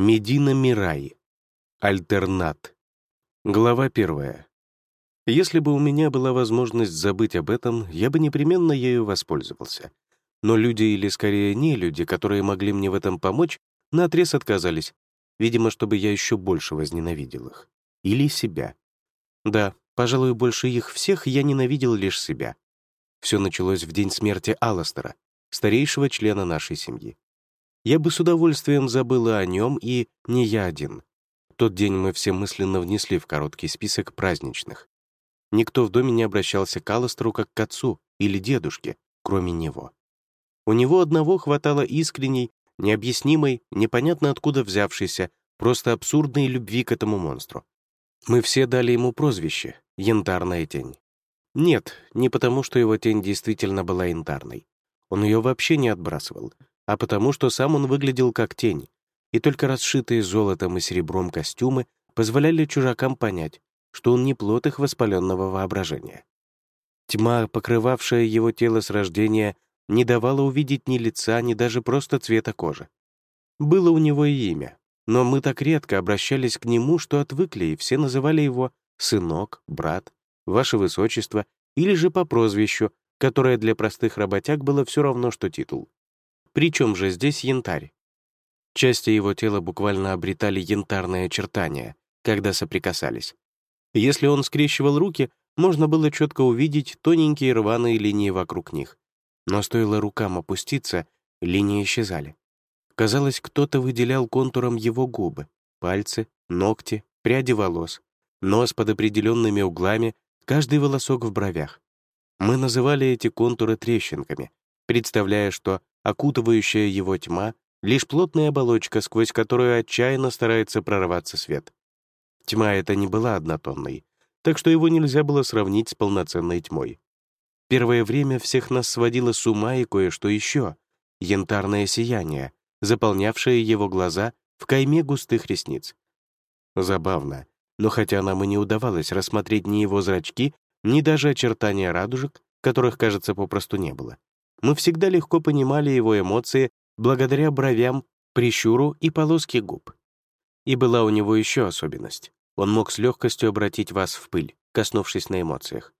Медина Мирай. Альтернат. Глава первая. Если бы у меня была возможность забыть об этом, я бы непременно ею воспользовался. Но люди, или скорее не люди, которые могли мне в этом помочь, наотрез отказались, видимо, чтобы я еще больше возненавидел их. Или себя. Да, пожалуй, больше их всех я ненавидел лишь себя. Все началось в день смерти Алластера, старейшего члена нашей семьи. Я бы с удовольствием забыла о нем, и не я один. Тот день мы все мысленно внесли в короткий список праздничных. Никто в доме не обращался к Алластеру как к отцу или дедушке, кроме него. У него одного хватало искренней, необъяснимой, непонятно откуда взявшейся, просто абсурдной любви к этому монстру. Мы все дали ему прозвище — «Янтарная тень». Нет, не потому, что его тень действительно была янтарной. Он ее вообще не отбрасывал, а потому, что сам он выглядел как тень, и только расшитые золотом и серебром костюмы позволяли чужакам понять, что он не плод их воспаленного воображения. Тьма, покрывавшая его тело с рождения, не давала увидеть ни лица, ни даже просто цвета кожи. Было у него и имя, но мы так редко обращались к нему, что отвыкли, и все называли его «сынок», «брат», «ваше высочество» или же по прозвищу, которое для простых работяг было все равно, что титул. Причем же здесь янтарь? Части его тела буквально обретали янтарные очертания, когда соприкасались. Если он скрещивал руки, можно было четко увидеть тоненькие рваные линии вокруг них. Но стоило рукам опуститься, линии исчезали. Казалось, кто-то выделял контуром его губы, пальцы, ногти, пряди волос, нос под определенными углами, каждый волосок в бровях. Мы называли эти контуры трещинками, представляя, что окутывающая его тьма — лишь плотная оболочка, сквозь которую отчаянно старается прорваться свет. Тьма эта не была однотонной, так что его нельзя было сравнить с полноценной тьмой. Первое время всех нас сводило с ума и кое-что еще — янтарное сияние, заполнявшее его глаза в кайме густых ресниц. Забавно, но хотя нам и не удавалось рассмотреть ни его зрачки, ни даже очертания радужек, которых, кажется, попросту не было, мы всегда легко понимали его эмоции благодаря бровям, прищуру и полоске губ. И была у него еще особенность. Он мог с легкостью обратить вас в пыль, коснувшись на эмоциях.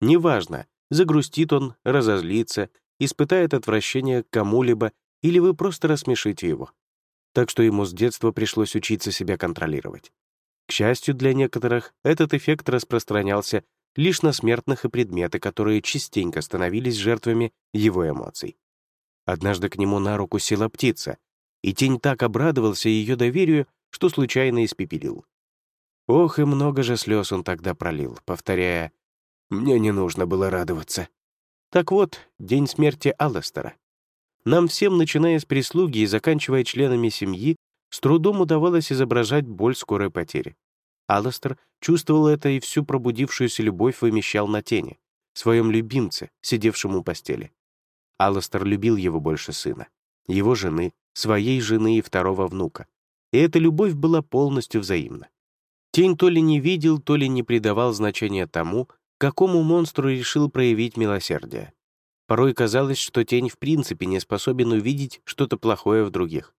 Неважно, загрустит он, разозлится, испытает отвращение к кому-либо, или вы просто рассмешите его. Так что ему с детства пришлось учиться себя контролировать. К счастью для некоторых, этот эффект распространялся лишь на смертных и предметы, которые частенько становились жертвами его эмоций. Однажды к нему на руку села птица, и тень так обрадовался ее доверию, что случайно испепелил. Ох, и много же слез он тогда пролил, повторяя «Мне не нужно было радоваться». Так вот, день смерти Алластера. Нам всем, начиная с прислуги и заканчивая членами семьи, с трудом удавалось изображать боль скорой потери. Алластер чувствовал это и всю пробудившуюся любовь вымещал на тени, своем любимце, сидевшем у постели. Алластер любил его больше сына, его жены, своей жены и второго внука. И эта любовь была полностью взаимна. Тень то ли не видел, то ли не придавал значения тому, какому монстру решил проявить милосердие. Порой казалось, что тень в принципе не способен увидеть что-то плохое в других.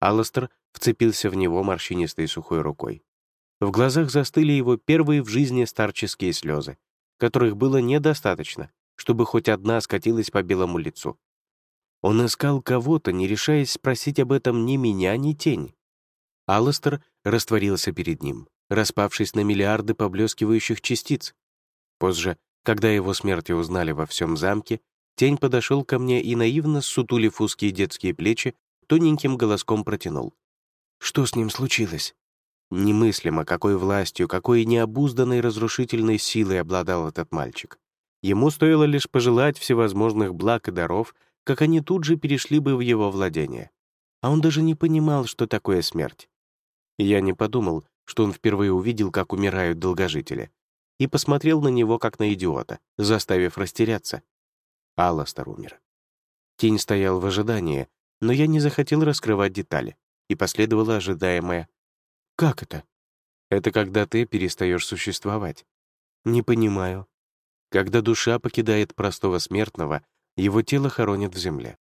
Алластер вцепился в него морщинистой сухой рукой. В глазах застыли его первые в жизни старческие слезы, которых было недостаточно, чтобы хоть одна скатилась по белому лицу. Он искал кого-то, не решаясь спросить об этом ни меня, ни тень. Алластер растворился перед ним распавшись на миллиарды поблескивающих частиц. Позже, когда его смерти узнали во всем замке, тень подошел ко мне и, наивно сутулив узкие детские плечи, тоненьким голоском протянул. «Что с ним случилось?» Немыслимо, какой властью, какой необузданной разрушительной силой обладал этот мальчик. Ему стоило лишь пожелать всевозможных благ и даров, как они тут же перешли бы в его владение. А он даже не понимал, что такое смерть. Я не подумал, что он впервые увидел, как умирают долгожители, и посмотрел на него как на идиота, заставив растеряться. Алластер умер. Тень стоял в ожидании, но я не захотел раскрывать детали, и последовало ожидаемое. «Как это?» «Это когда ты перестаешь существовать». «Не понимаю». Когда душа покидает простого смертного, его тело хоронят в земле.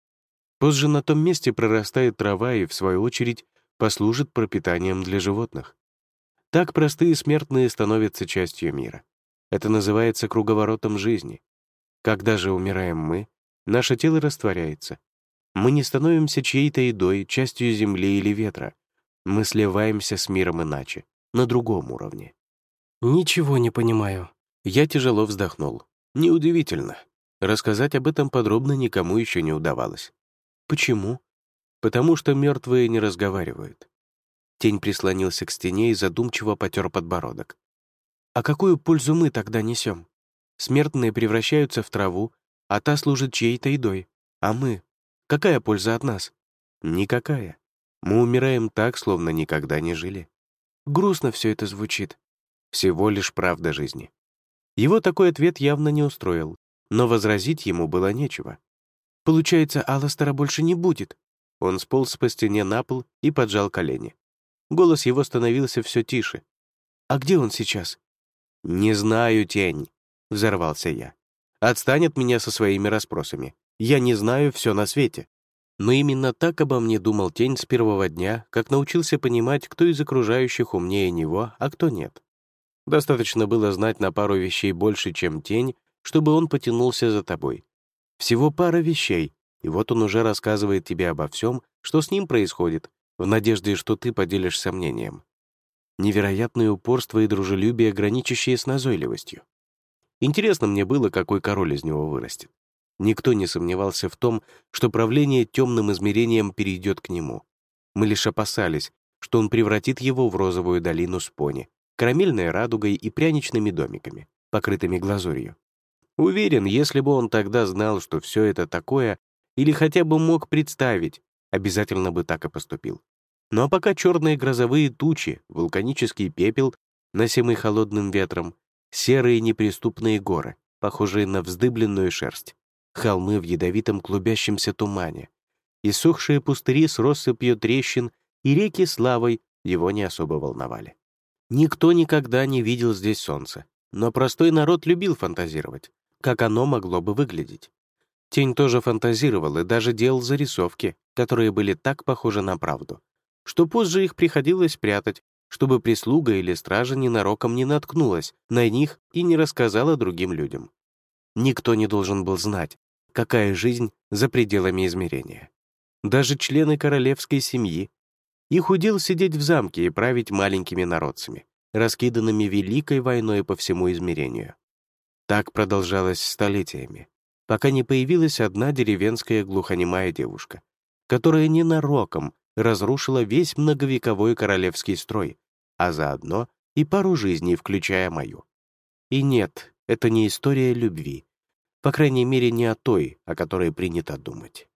Позже на том месте прорастает трава и, в свою очередь, послужит пропитанием для животных. Так простые смертные становятся частью мира. Это называется круговоротом жизни. Когда же умираем мы, наше тело растворяется. Мы не становимся чьей-то едой, частью земли или ветра. Мы сливаемся с миром иначе, на другом уровне. Ничего не понимаю. Я тяжело вздохнул. Неудивительно. Рассказать об этом подробно никому еще не удавалось. Почему? Потому что мертвые не разговаривают. Тень прислонился к стене и задумчиво потер подбородок. А какую пользу мы тогда несем? Смертные превращаются в траву, а та служит чьей-то едой. А мы? Какая польза от нас? Никакая. Мы умираем так, словно никогда не жили. Грустно все это звучит. Всего лишь правда жизни. Его такой ответ явно не устроил, но возразить ему было нечего. Получается, Алластера больше не будет. Он сполз по стене на пол и поджал колени. Голос его становился все тише. «А где он сейчас?» «Не знаю, тень», — взорвался я. «Отстань от меня со своими расспросами. Я не знаю все на свете». Но именно так обо мне думал тень с первого дня, как научился понимать, кто из окружающих умнее него, а кто нет. Достаточно было знать на пару вещей больше, чем тень, чтобы он потянулся за тобой. Всего пара вещей, и вот он уже рассказывает тебе обо всем, что с ним происходит, в надежде, что ты поделишься мнением. Невероятное упорство и дружелюбие, граничащие с назойливостью. Интересно мне было, какой король из него вырастет. Никто не сомневался в том, что правление темным измерением перейдет к нему. Мы лишь опасались, что он превратит его в розовую долину с пони, карамельной радугой и пряничными домиками, покрытыми глазурью. Уверен, если бы он тогда знал, что все это такое, или хотя бы мог представить, обязательно бы так и поступил. Ну а пока черные грозовые тучи, вулканический пепел, носимый холодным ветром, серые неприступные горы, похожие на вздыбленную шерсть, холмы в ядовитом клубящемся тумане, иссохшие пустыри с россыпью трещин и реки с лавой его не особо волновали. Никто никогда не видел здесь солнца, но простой народ любил фантазировать как оно могло бы выглядеть. Тень тоже фантазировал и даже делал зарисовки, которые были так похожи на правду, что позже их приходилось прятать, чтобы прислуга или стража ненароком не наткнулась на них и не рассказала другим людям. Никто не должен был знать, какая жизнь за пределами измерения. Даже члены королевской семьи. Их удел сидеть в замке и править маленькими народцами, раскиданными великой войной по всему измерению. Так продолжалось столетиями, пока не появилась одна деревенская глухонемая девушка, которая ненароком разрушила весь многовековой королевский строй, а заодно и пару жизней, включая мою. И нет, это не история любви, по крайней мере, не о той, о которой принято думать.